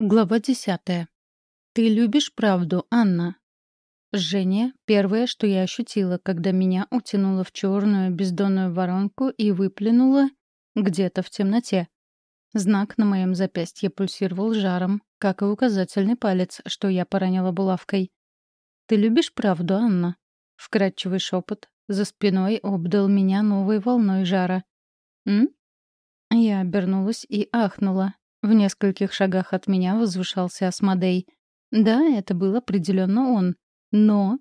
Глава десятая. «Ты любишь правду, Анна?» Жжение — первое, что я ощутила, когда меня утянуло в черную бездонную воронку и выплюнуло где-то в темноте. Знак на моем запястье пульсировал жаром, как и указательный палец, что я поранила булавкой. «Ты любишь правду, Анна?» Вкрадчивый шепот за спиной обдал меня новой волной жара. «М?» Я обернулась и ахнула, в нескольких шагах от меня возвышался Асмодей. Да, это был определенно он. Но...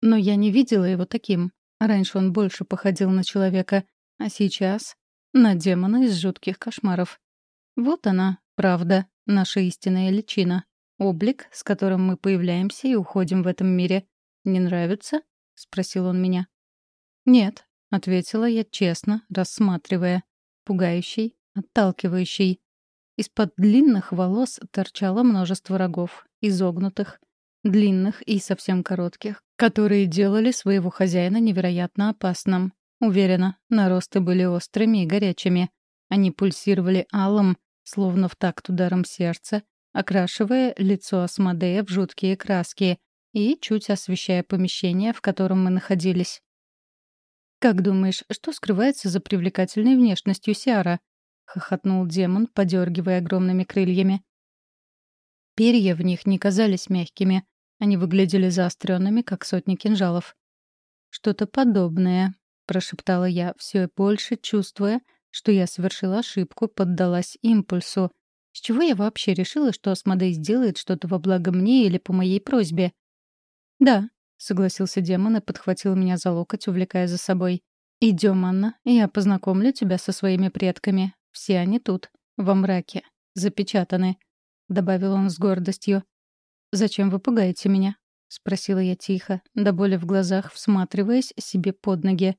Но я не видела его таким. Раньше он больше походил на человека, а сейчас — на демона из жутких кошмаров. Вот она, правда, наша истинная личина. Облик, с которым мы появляемся и уходим в этом мире. «Не нравится?» — спросил он меня. «Нет», — ответила я честно, рассматривая. Пугающий, отталкивающий. Из-под длинных волос торчало множество рогов, изогнутых, длинных и совсем коротких, которые делали своего хозяина невероятно опасным. Уверена, наросты были острыми и горячими. Они пульсировали алым, словно в такт ударом сердца, окрашивая лицо Асмодея в жуткие краски и чуть освещая помещение, в котором мы находились. «Как думаешь, что скрывается за привлекательной внешностью Сиара?» — хохотнул демон, подергивая огромными крыльями. Перья в них не казались мягкими. Они выглядели заостренными, как сотни кинжалов. «Что-то подобное», — прошептала я, все больше чувствуя, что я совершила ошибку, поддалась импульсу. С чего я вообще решила, что Асмодей сделает что-то во благо мне или по моей просьбе? «Да», — согласился демон и подхватил меня за локоть, увлекая за собой. «Идем, Анна, я познакомлю тебя со своими предками. Все они тут, во мраке, запечатаны», — добавил он с гордостью. «Зачем вы пугаете меня?» — спросила я тихо, до боли в глазах, всматриваясь себе под ноги.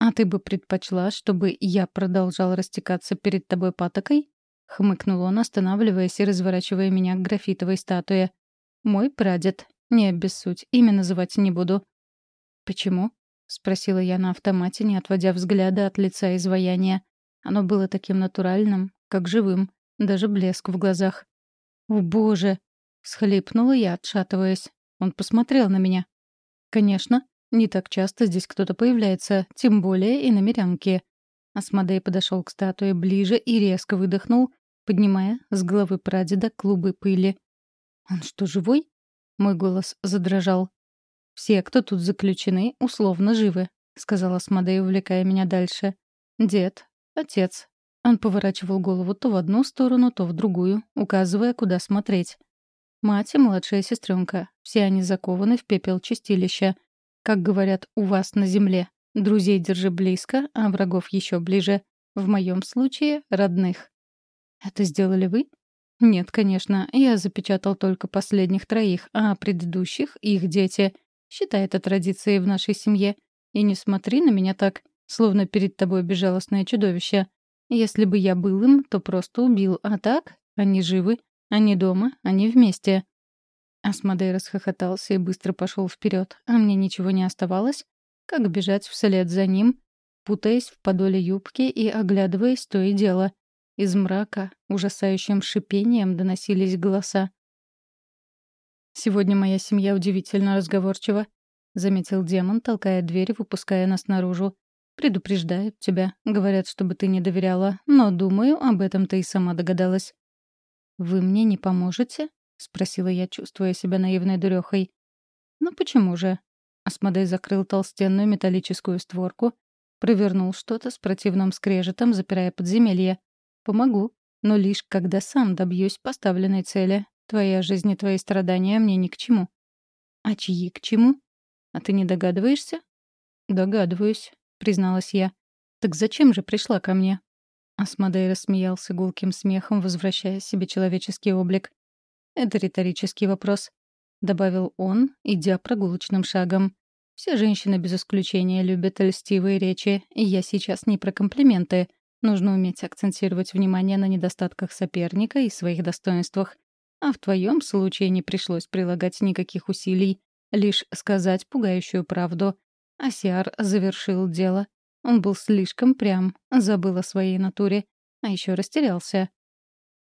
«А ты бы предпочла, чтобы я продолжал растекаться перед тобой патокой?» — хмыкнул он, останавливаясь и разворачивая меня к графитовой статуе. «Мой прадед. Не обессудь, имя называть не буду». «Почему?» — спросила я на автомате, не отводя взгляда от лица изваяния. Оно было таким натуральным, как живым, даже блеск в глазах. «О, боже!» — схлипнула я, отшатываясь. Он посмотрел на меня. «Конечно, не так часто здесь кто-то появляется, тем более и на мирянке». Асмодей подошел к статуе ближе и резко выдохнул, поднимая с головы прадеда клубы пыли. «Он что, живой?» — мой голос задрожал. «Все, кто тут заключены, условно живы», — сказала Асмодей, увлекая меня дальше. «Дед, Отец. Он поворачивал голову то в одну сторону, то в другую, указывая, куда смотреть. Мать и младшая сестренка. Все они закованы в пепел чистилища. Как говорят у вас на земле. Друзей держи близко, а врагов еще ближе. В моем случае — родных. Это сделали вы? Нет, конечно. Я запечатал только последних троих, а предыдущих — их дети. Считай это традицией в нашей семье. И не смотри на меня так словно перед тобой безжалостное чудовище. Если бы я был им, то просто убил, а так они живы, они дома, они вместе». Асмодей расхохотался и быстро пошел вперед, а мне ничего не оставалось, как бежать вслед за ним, путаясь в подоле юбки и оглядываясь то и дело. Из мрака ужасающим шипением доносились голоса. «Сегодня моя семья удивительно разговорчива», — заметил демон, толкая дверь, выпуская нас наружу. Предупреждают тебя, говорят, чтобы ты не доверяла, но, думаю, об этом ты и сама догадалась. «Вы мне не поможете?» — спросила я, чувствуя себя наивной дурехой. «Ну почему же?» Асмодей закрыл толстенную металлическую створку, провернул что-то с противным скрежетом, запирая подземелье. «Помогу, но лишь когда сам добьюсь поставленной цели. Твоя жизнь и твои страдания мне ни к чему». «А чьи к чему?» «А ты не догадываешься?» «Догадываюсь призналась я. «Так зачем же пришла ко мне?» Асмодей рассмеялся гулким смехом, возвращая себе человеческий облик. «Это риторический вопрос», — добавил он, идя прогулочным шагом. «Все женщины без исключения любят льстивые речи, и я сейчас не про комплименты. Нужно уметь акцентировать внимание на недостатках соперника и своих достоинствах. А в твоем случае не пришлось прилагать никаких усилий, лишь сказать пугающую правду, Асиар завершил дело. Он был слишком прям, забыл о своей натуре, а еще растерялся.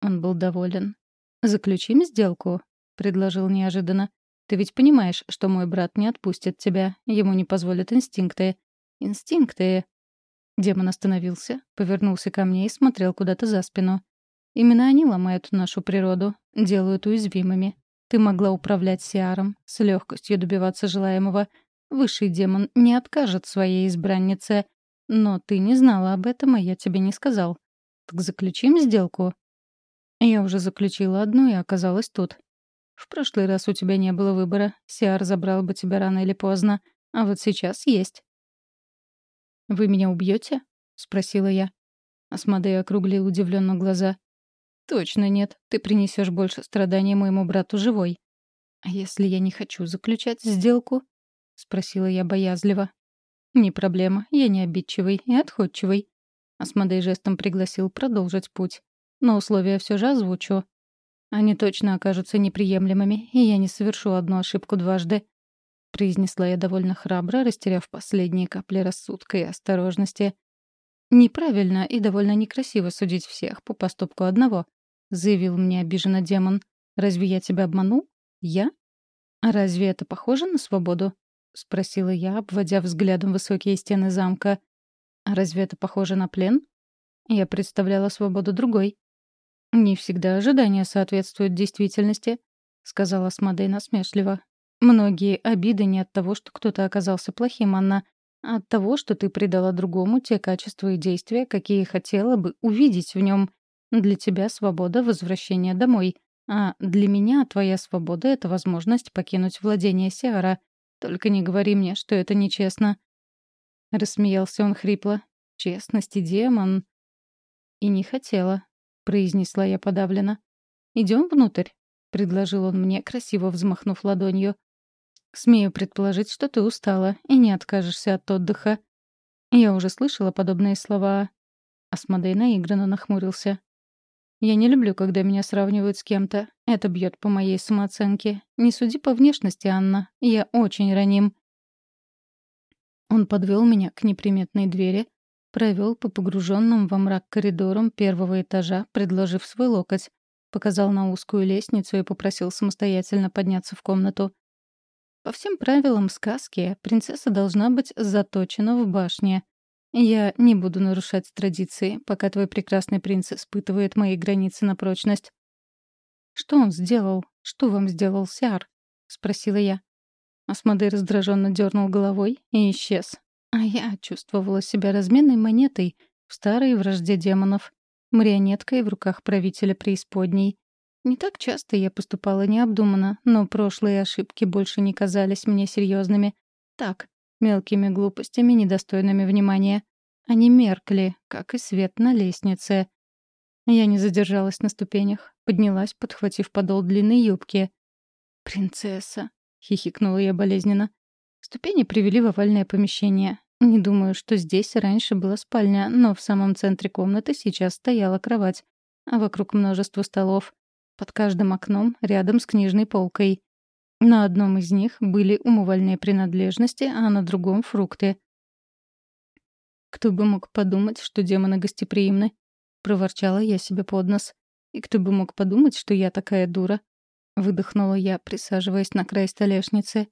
Он был доволен. «Заключим сделку», — предложил неожиданно. «Ты ведь понимаешь, что мой брат не отпустит тебя, ему не позволят инстинкты». «Инстинкты...» Демон остановился, повернулся ко мне и смотрел куда-то за спину. «Именно они ломают нашу природу, делают уязвимыми. Ты могла управлять Сиаром, с легкостью добиваться желаемого. Высший демон не откажет своей избраннице. Но ты не знала об этом, и я тебе не сказал. Так заключим сделку?» Я уже заключила одну и оказалась тут. В прошлый раз у тебя не было выбора. Сиар забрал бы тебя рано или поздно. А вот сейчас есть. «Вы меня убьете? спросила я. Асмодей округлил удивленно глаза. «Точно нет. Ты принесешь больше страданий моему брату живой». «А если я не хочу заключать сделку?» — спросила я боязливо. «Не проблема. Я не обидчивый и отходчивый». Асмодей жестом пригласил продолжить путь. «Но условия все же озвучу. Они точно окажутся неприемлемыми, и я не совершу одну ошибку дважды», — произнесла я довольно храбро, растеряв последние капли рассудка и осторожности. «Неправильно и довольно некрасиво судить всех по поступку одного», — заявил мне обиженно демон. «Разве я тебя обманул? Я? А разве это похоже на свободу?» — спросила я, обводя взглядом высокие стены замка. «А разве это похоже на плен?» Я представляла свободу другой. «Не всегда ожидания соответствуют действительности», — сказала Смодей насмешливо. «Многие обиды не от того, что кто-то оказался плохим, Анна, а от того, что ты придала другому те качества и действия, какие хотела бы увидеть в нем. Для тебя свобода — возвращение домой, а для меня твоя свобода — это возможность покинуть владение Сиара. Только не говори мне, что это нечестно». Рассмеялся он хрипло. «Честности, демон». «И не хотела», — произнесла я подавленно. «Идем внутрь», — предложил он мне, красиво взмахнув ладонью. «Смею предположить, что ты устала и не откажешься от отдыха». Я уже слышала подобные слова. Асмодей наигранно нахмурился. Я не люблю, когда меня сравнивают с кем-то. Это бьет по моей самооценке. Не суди по внешности, Анна. Я очень раним. Он подвел меня к неприметной двери, провел по погруженным во мрак коридорам первого этажа, предложив свой локоть, показал на узкую лестницу и попросил самостоятельно подняться в комнату. По всем правилам сказки, принцесса должна быть заточена в башне, я не буду нарушать традиции, пока твой прекрасный принц испытывает мои границы на прочность. Что он сделал? Что вам сделал Сиар? спросила я. Асмодей раздраженно дернул головой и исчез. А я чувствовала себя разменной монетой в старой вражде демонов, марионеткой в руках правителя преисподней. Не так часто я поступала необдуманно, но прошлые ошибки больше не казались мне серьезными. Так, мелкими глупостями, недостойными внимания. Они меркли, как и свет на лестнице. Я не задержалась на ступенях, поднялась, подхватив подол длинной юбки. «Принцесса», — хихикнула я болезненно. Ступени привели в овальное помещение. Не думаю, что здесь раньше была спальня, но в самом центре комнаты сейчас стояла кровать, а вокруг множество столов. Под каждым окном, рядом с книжной полкой. На одном из них были умывальные принадлежности, а на другом — фрукты. «Кто бы мог подумать, что демоны гостеприимны?» — проворчала я себе под нос. «И кто бы мог подумать, что я такая дура?» — выдохнула я, присаживаясь на край столешницы.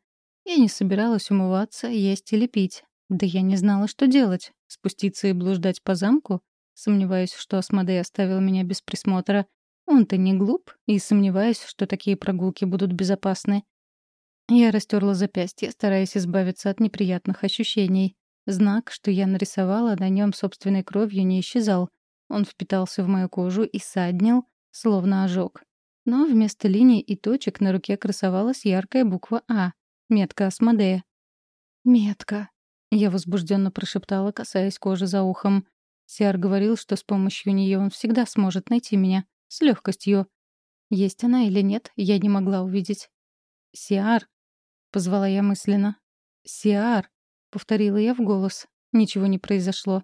Я не собиралась умываться, есть или пить. Да я не знала, что делать. Спуститься и блуждать по замку? Сомневаюсь, что Асмодей оставил меня без присмотра. Он-то не глуп, и сомневаюсь, что такие прогулки будут безопасны. Я растерла запястье, стараясь избавиться от неприятных ощущений. Знак, что я нарисовала на нем собственной кровью, не исчезал. Он впитался в мою кожу и саднил, словно ожог. Но вместо линий и точек на руке красовалась яркая буква «А» — метка Асмодея. «Метка», — я возбужденно прошептала, касаясь кожи за ухом. Сиар говорил, что с помощью нее он всегда сможет найти меня. С легкостью. Есть она или нет, я не могла увидеть. «Сиар», — позвала я мысленно. «Сиар», — повторила я в голос. Ничего не произошло.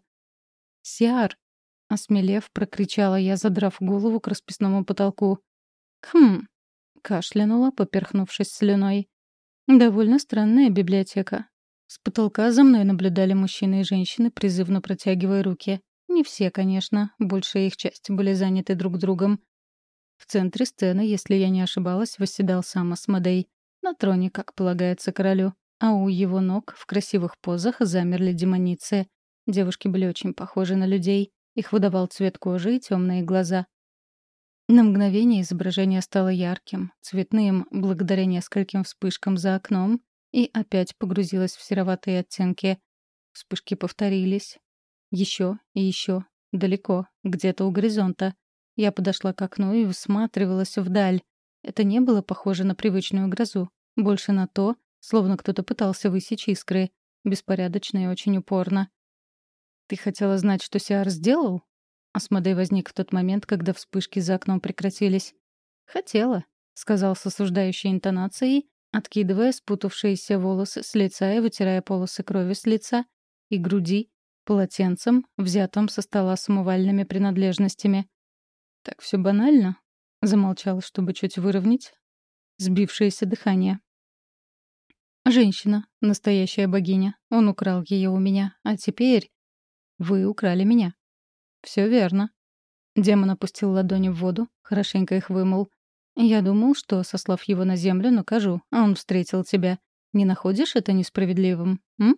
«Сиар», — осмелев, прокричала я, задрав голову к расписному потолку. «Хм», — кашлянула, поперхнувшись слюной. «Довольно странная библиотека». С потолка за мной наблюдали мужчины и женщины, призывно протягивая руки. Не все, конечно, большая их часть были заняты друг другом. В центре сцены, если я не ошибалась, восседал сам Асмодей. На троне, как полагается королю. А у его ног в красивых позах замерли демоницы. Девушки были очень похожи на людей. Их выдавал цвет кожи и темные глаза. На мгновение изображение стало ярким, цветным, благодаря нескольким вспышкам за окном, и опять погрузилось в сероватые оттенки. Вспышки повторились. Еще и еще. Далеко, где-то у горизонта. Я подошла к окну и всматривалась вдаль. Это не было похоже на привычную грозу. Больше на то, словно кто-то пытался высечь искры. Беспорядочно и очень упорно. «Ты хотела знать, что Сиар сделал?» Асмодей возник в тот момент, когда вспышки за окном прекратились. «Хотела», — сказал с осуждающей интонацией, откидывая спутавшиеся волосы с лица и вытирая полосы крови с лица и груди полотенцем, взятым со стола с умывальными принадлежностями. «Так все банально?» — замолчал, чтобы чуть выровнять сбившееся дыхание. «Женщина, настоящая богиня. Он украл ее у меня. А теперь вы украли меня». Все верно». Демон опустил ладони в воду, хорошенько их вымыл. «Я думал, что, сослав его на землю, накажу, а он встретил тебя. Не находишь это несправедливым, м?»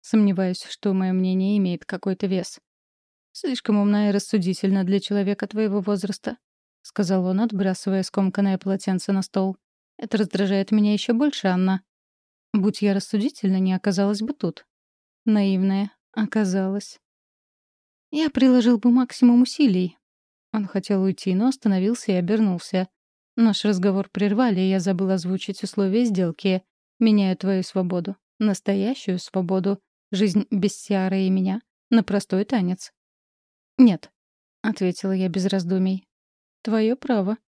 Сомневаюсь, что мое мнение имеет какой-то вес. «Слишком умна и рассудительна для человека твоего возраста», — сказал он, отбрасывая скомканное полотенце на стол. «Это раздражает меня еще больше, Анна. Будь я рассудительна, не оказалась бы тут». Наивная. Оказалась. Я приложил бы максимум усилий. Он хотел уйти, но остановился и обернулся. Наш разговор прервали, и я забыл озвучить условия сделки. Меняю твою свободу. Настоящую свободу. Жизнь без Сиары и меня. На простой танец. «Нет», — ответила я без раздумий. «Твое право»,